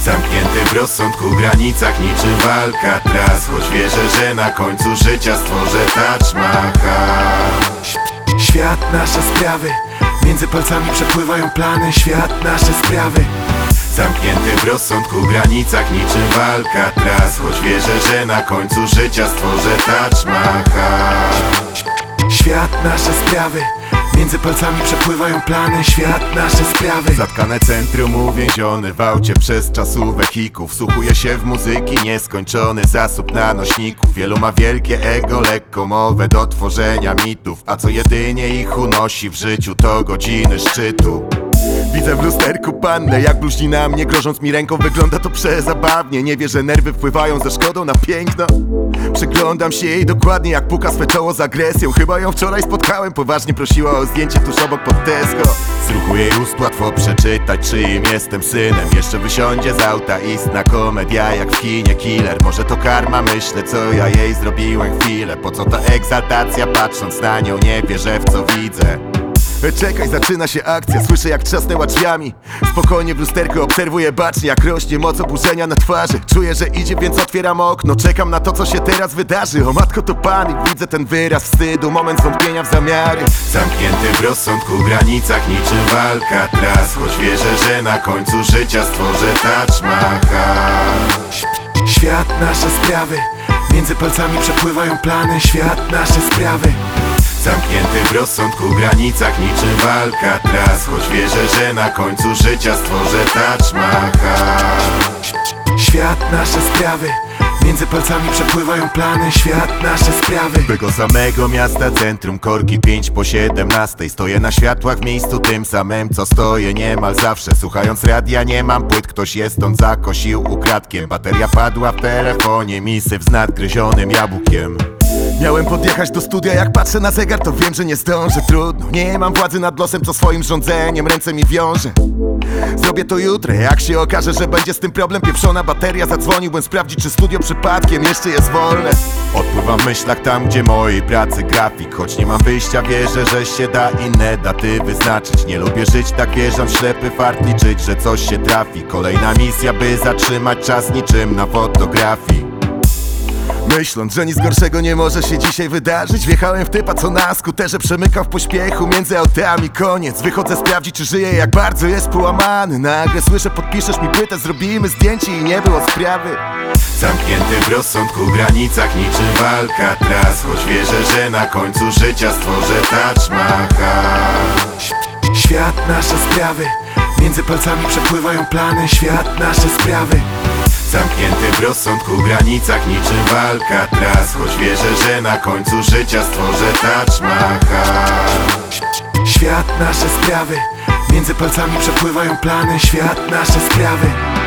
w rozsądku granicach niczym walka tras Choć wierzę, że na końcu życia stworzę Taj Mahal Świat nasze sprawy Między palcami przepływają plany. Świat nasze sprawy. Zamknięty w rozsądku granicach niczym walka tras Choć wierzę, że na końcu życia stworzę Taj Mahal Świat nasze sprawy Między palcami przepływają plany Świat nasze sprawy. Zatkane centrum uwięzione w aucie przez czasu wehikuł Wsłuchuje się w muzyki nieskończony zasób na nośników Wielu ma wielkie ego, lekką mowę do tworzenia mitów. A co jedynie ich unosi w życiu to godziny szczytu Widzę w lusterku pannę, jak bluźni na mnie Grożąc mi ręką, wygląda to przezabawnie. Nie wie, że nerwy wpływają ze szkodą na piękno. Przyglądam się jej dokładnie, jak puka swe czoło z agresją. Chyba ją wczoraj spotkałem, poważnie prosiła o zdjęcie tuż obok pod Tesco. Z ruchu jej ust łatwo przeczytać, czyim jestem synem. Jeszcze wysiądzie z auta, istna komedia jak w kinie killer. Może to karma, myślę, co ja jej zrobiłem chwilę. Po co ta egzaltacja, patrząc na nią nie wierzę w co widzę Czekaj, zaczyna się akcja, słyszę jak trzasnęła drzwiami. Spokojnie w lusterku obserwuję bacznie jak rośnie moc oburzenia na twarzy. Czuję, że idzie, więc otwieram okno. Czekam na to, co się teraz wydarzy. O matko to pan i widzę ten wyraz wstydu. Moment zwątpienia w zamiary. Zamknięty w rozsądku granicach niczym walka tras. Choć wierzę, że na końcu życia stworzę Taj Świat nasze sprawy. Między palcami przepływają plany. Świat nasze sprawy Zamknięty w rozsądku granicach niczym walka. Tras Choć wierzę, że na końcu życia stworzę Taj Świat nasze sprawy. Między palcami przepływają plany. Świat nasze sprawy. Tego samego miasta centrum korki 5 po 17 Stoję na światłach w miejscu tym samym co stoję niemal zawsze. Słuchając radia nie mam płyt, ktoś jest stąd zakosił ukradkiem. Bateria padła w telefonie, misyw z nadgryzionym jabłkiem Miałem podjechać do studia, jak patrzę na zegar to wiem, że nie zdążę. Trudno, nie mam władzy nad losem, co swoim rządzeniem ręce mi wiąże. Zrobię to jutro, jak się okaże, że będzie z tym problem. Pieprzona bateria, zadzwoniłbym sprawdzić, czy studio przypadkiem jeszcze jest wolne. Odpływam myślach tam, gdzie mojej pracy grafik. Choć nie mam wyjścia, wierzę, że się da inne daty wyznaczyć Nie lubię żyć tak, wierzę w ślepy fart, liczyć, że coś się trafi. Kolejna misja, by zatrzymać czas niczym na fotografii Myśląc, że nic gorszego nie może się dzisiaj wydarzyć Wjechałem w typa, co na skuterze przemykał w pośpiechu Między autami. Koniec. Wychodzę sprawdzić, czy żyje, jak bardzo jest połamany. Nagle słyszę, podpiszesz mi płytę, zrobimy zdjęcie i nie było sprawy. Zamknięty w rozsądku granicach niczym walka. Tras Choć wierzę, że na końcu życia stworzę Taj Mahal Świat nasze sprawy. Między palcami przepływają plany. Świat nasze sprawy Zamknięty w rozsądku granicach niczym walka. Tras Choć wierzę, że na końcu życia stworzę Taj Świat nasze sprawy. Między palcami przepływają plany. Świat nasze sprawy